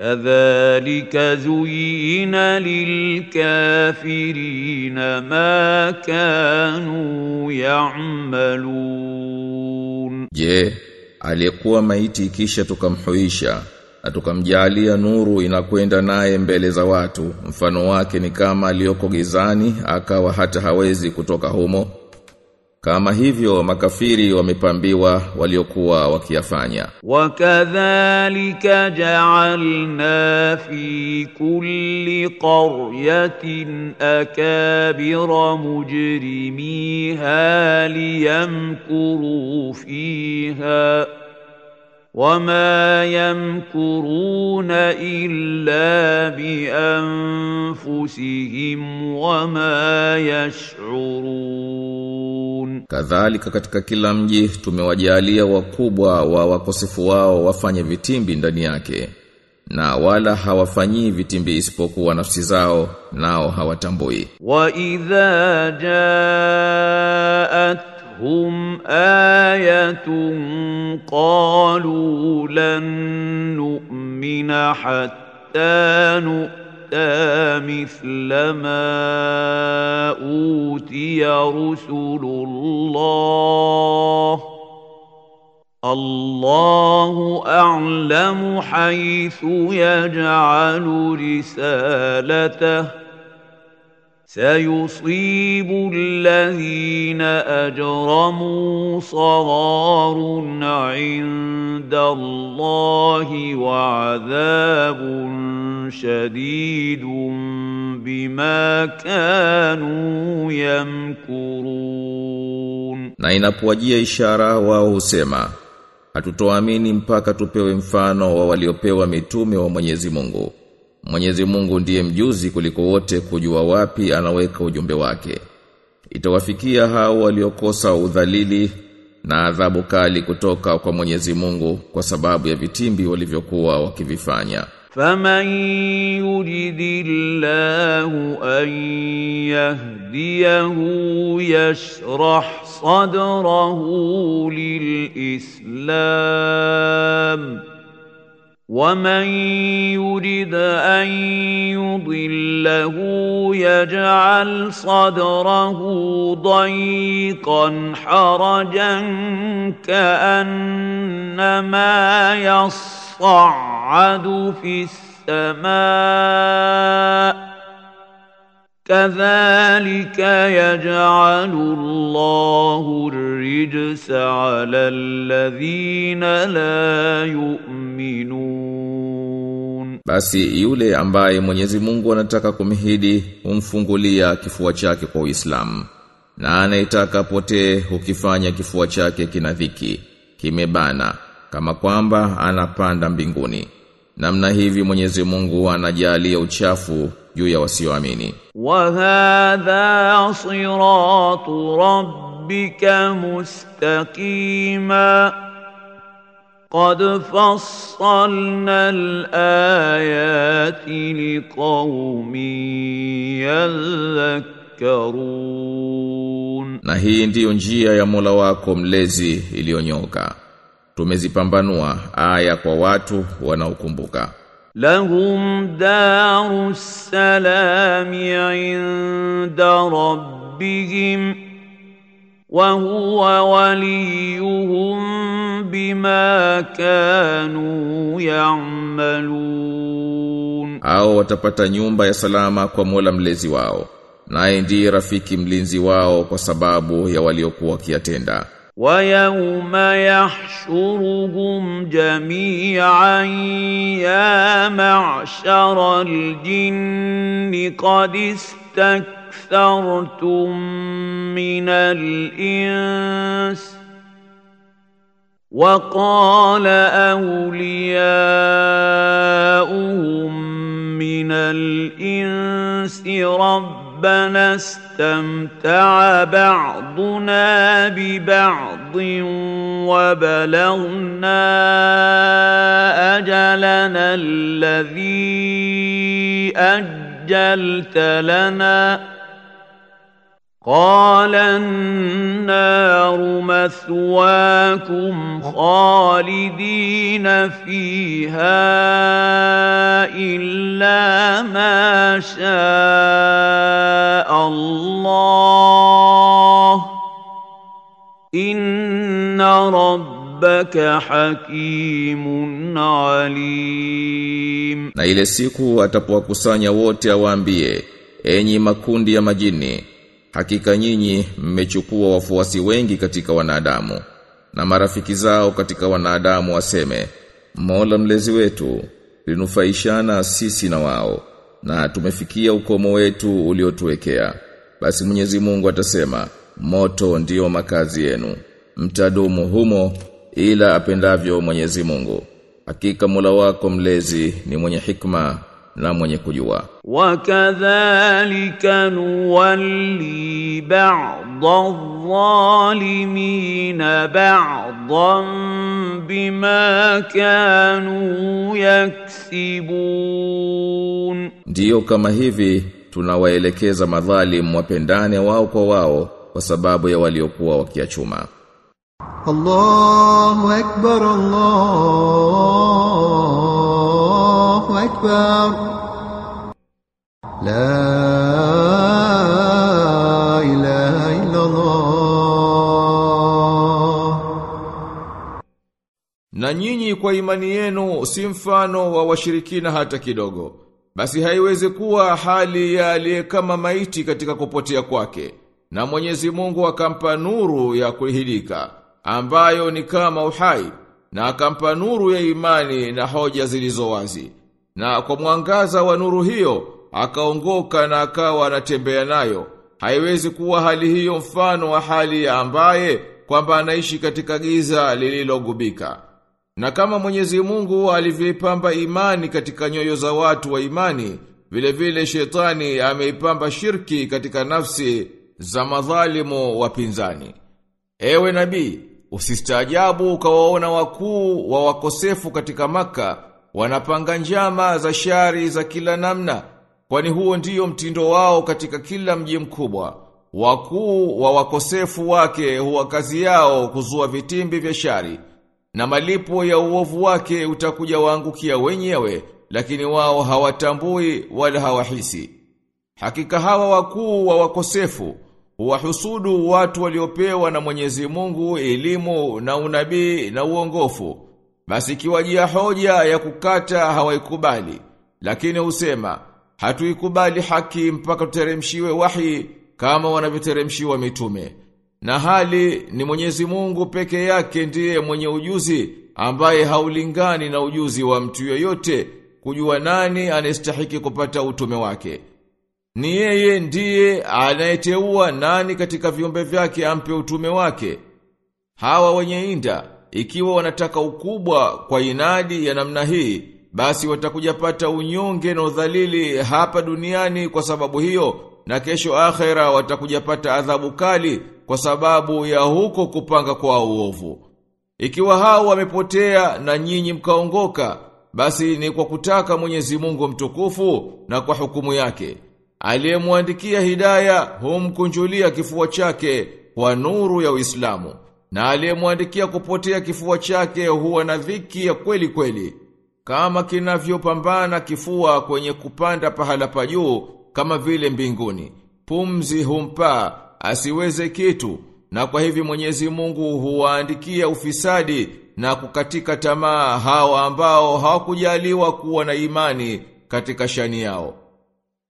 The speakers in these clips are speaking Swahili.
kadhalika zuyina lilkafirina ma kanu ya'malun, je, aliyekuwa maiti kisha tukamhuisha na tukamjalia nuru inakwenda naye mbele za watu mfano wake ni kama aliyoko gizani akawa hata hawezi kutoka humo. kama hivyo makafiri wamepambiwa waliokuwa wakiyafanya wakadhalika ja'alna fi kulli qaryatin akabira mujrimiha liyamkuru fiha وما يمكرون الا بانفسهم وما يشعرون kadhalika katika kila mji tumewajalia wakubwa wa wakosefu wao wafanye vitimbi ndani yake na wala hawafanyii vitimbi isipokuwa nafsi zao nao hawatambui. Wa idha jaat hum ayatun qalu lan nu'mina hatta nu'mina نؤتى مثل ما أوتي رسل الله الله أعلم حيث يجعل رسالته سيصيب الذين أجرموا صغار عند الله وعذاب شديد بما كانوا يمكرون na inapowajia ishara wao husema hatutoamini mpaka tupewe mfano wa waliopewa mitume wa Mwenyezi Mungu Mwenyezi Mungu ndiye mjuzi kuliko wote kujua wapi anaweka ujumbe wake itawafikia hao waliokosa udhalili na adhabu kali kutoka kwa Mwenyezi Mungu kwa sababu ya vitimbi walivyokuwa wakivifanya فمن يرد الله أن يهديه يشرح صدره للإسلام ومن يرد أن يضله يجعل صدره ضيقا حرجا كأنما يصعد في السماء Kadhalika yajalu Allahu rijsa ala alladhina la yu'minun, basi yule ambaye Mwenyezi Mungu anataka kumhidi humfungulia kifua chake kwa Uislamu. Na anayetaka potee ukifanya kifua chake kinadhiki kimebana kama kwamba anapanda mbinguni. Namna hivi Mwenyezi Mungu anajalia uchafu juu ya wasioamini. Wa hadha siratu rabbika mustaqima qad fassalna al-ayati liqaumin yadhakkarun, na hii ndiyo njia ya Mola wako mlezi iliyonyoka. Tumezipambanua aya kwa watu wanaokumbuka lahum darus salam inda rabbihim wa huwa waliyuhum bima kanu ya'malun, au watapata nyumba ya salama kwa Mola mlezi wao, naye ndiye rafiki mlinzi wao kwa sababu ya waliokuwa kiatenda. ويوم يحشرهم جميعا يا معشر الجن قد استكثرتم من الإنس. وقال أولياؤهم من الإنس ربنا استمتع بعضنا ببعض وبلغنا أجلنا الذي أجلت لنا قال النار مثواكم خالدين فيها إلا ما شاء الله إن ربك حكيم عليم Na ile siku atapowakusanya wote awaambie, enyi makundi ya majini, hakika nyinyi mmechukua wafuasi wengi katika wanadamu, na marafiki zao katika wanadamu waseme, Mola mlezi wetu, linufaishana sisi na wao, na tumefikia ukomo wetu uliotuwekea. Basi Mwenyezi Mungu atasema, moto ndiyo makazi yenu, mtadumu humo ila apendavyo Mwenyezi Mungu. Hakika Mola wako mlezi ni mwenye hikma na mwenye kujua. Wakadhalika nuwalli ba'dha dhalimina ba'dhan bima kanu yaksibun, ndiyo kama hivi tunawaelekeza madhalim wapendane wao kwa wao kwa sababu ya waliokuwa wakiachuma. Allahu akbar, Allahu أكبر لا إله إلا الله Na nyinyi kwa imani yenu si mfano wa washirikina hata kidogo. Basi haiwezi kuwa hali ya aliye kama maiti katika kupotea kwake. Na Mwenyezi Mungu akampa nuru ya kuhidika, ambayo ni kama uhai, na akampa nuru ya imani na hoja zilizo wazi. Na kwa mwangaza wa nuru hiyo, akaongoka na akawa anatembea nayo. Haiwezi kuwa hali hiyo mfano wa hali ya ambaye kwamba anaishi katika giza lililogubika. Na kama Mwenyezi Mungu alivyoipamba imani katika nyoyo za watu wa imani, vile vile shetani ameipamba shirki katika nafsi za madhalimu wapinzani. Ewe nabii, usistaajabu ukawaona wakuu wa wakosefu katika maka wanapanga njama za shari za kila namna, kwani huo ndiyo mtindo wao katika kila mji mkubwa. Wakuu wa wakosefu wake huwa kazi yao kuzua vitimbi vya shari, na malipo ya uovu wake utakuja waangukia wenyewe, lakini wao hawatambui wala hawahisi. Hakika hawa wakuu wa wakosefu huwahusudu watu waliopewa na Mwenyezi Mungu elimu na unabii na uongofu. Basi kiwajia hoja ya kukata hawaikubali, lakini husema hatuikubali haki mpaka tuteremshiwe wahi kama wanavyoteremshiwa mitume. Na hali ni Mwenyezi Mungu peke yake ndiye mwenye ujuzi ambaye haulingani na ujuzi wa mtu yoyote kujua nani anastahiki kupata utume wake. Ni yeye ndiye anayeteua nani katika viumbe vyake ampe utume wake. Hawa wenye inda, ikiwa wanataka ukubwa kwa inadi ya namna hii, basi watakujapata unyonge na udhalili hapa duniani kwa sababu hiyo, na kesho akhera watakujapata adhabu kali kwa sababu ya huko kupanga kwa uovu. Ikiwa hao wamepotea na nyinyi mkaongoka, basi ni kwa kutaka Mwenyezi Mungu mtukufu na kwa hukumu yake. Aliyemwandikia hidaya humkunjulia kifua chake kwa nuru ya Uislamu, na aliyemwandikia kupotea kifua chake huwa na dhiki ya kweli kweli, kama kinavyopambana kifua kwenye kupanda pahala pa juu kama vile mbinguni. Pumzi humpa asiweze kitu, na kwa hivi Mwenyezi Mungu huwaandikia ufisadi na kukatika tamaa hawa ambao hawakujaliwa kuwa na imani katika shani yao.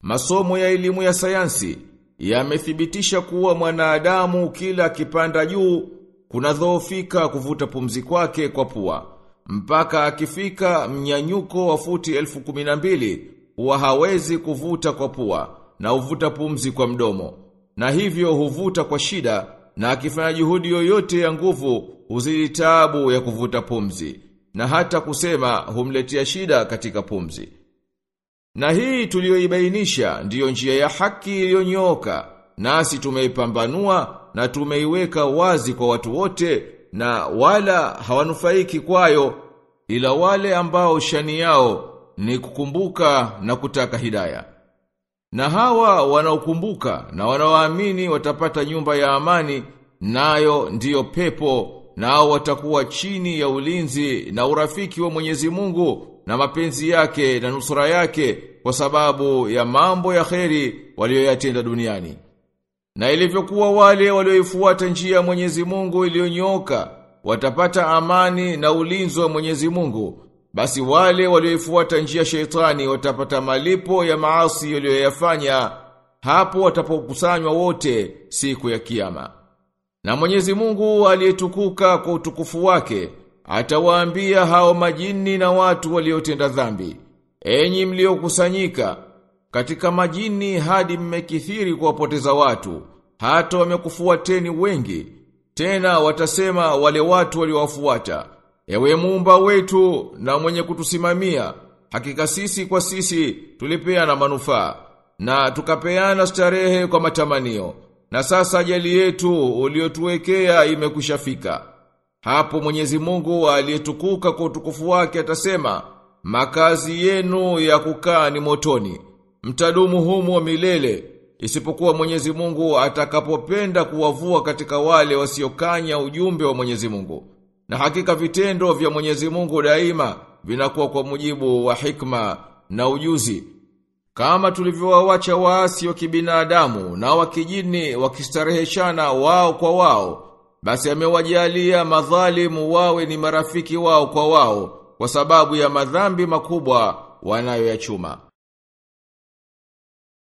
Masomo ya elimu ya sayansi yamethibitisha kuwa mwanadamu kila kipanda juu kunadhoofika kuvuta pumzi kwake kwa pua. Mpaka akifika mnyanyuko wa futi elfu kumi na mbili huwa hawezi kuvuta kwa pua na uvuta pumzi kwa mdomo. Na hivyo huvuta kwa shida na akifanya juhudi yoyote ya nguvu huzidi taabu ya kuvuta pumzi. Na hata kusema humletea shida katika pumzi. Na hii tuliyoibainisha ndiyo njia ya haki iliyonyooka, nasi tumeipambanua na tumeiweka wazi kwa watu wote na wala hawanufaiki kwayo ila wale ambao shani yao ni kukumbuka na kutaka hidaya. Na hawa wanaokumbuka na wanaoamini watapata nyumba ya amani nayo ndiyo pepo nao watakuwa chini ya ulinzi na urafiki wa Mwenyezi Mungu na mapenzi yake na nusura yake kwa sababu ya mambo ya kheri walioyatenda duniani. Na ilivyokuwa wale walioifuata njia ya Mwenyezi Mungu iliyonyoka watapata amani na ulinzi wa Mwenyezi Mungu, basi wale walioifuata njia sheitani watapata malipo ya maasi yaliyoyafanya hapo watapokusanywa wote siku ya kiyama. Na Mwenyezi Mungu aliyetukuka kwa utukufu wake atawaambia hao majini na watu waliotenda dhambi, enyi mliokusanyika katika majini hadi mmekithiri kuwapoteza watu, hata wamekufuateni wengi. Tena watasema wale watu waliowafuata, ewe muumba wetu na mwenye kutusimamia, hakika sisi kwa sisi tulipeana manufaa na tukapeana starehe kwa matamanio. Na sasa ajali yetu uliotuwekea imekushafika. Hapo Mwenyezi Mungu aliyetukuka kwa utukufu wake atasema, makazi yenu ya kukaa ni motoni. Mtadumu humo milele, isipokuwa Mwenyezi Mungu atakapopenda kuwavua katika wale wasiokanya ujumbe wa Mwenyezi Mungu. Na hakika vitendo vya Mwenyezi Mungu daima vinakuwa kwa mujibu wa hikma na ujuzi. Kama tulivyowawacha waasi wa kibinadamu na wa kijini wakistareheshana wao kwa wao, basi amewajalia madhalimu wawe ni marafiki wao kwa wao kwa sababu ya madhambi makubwa wanayoyachuma.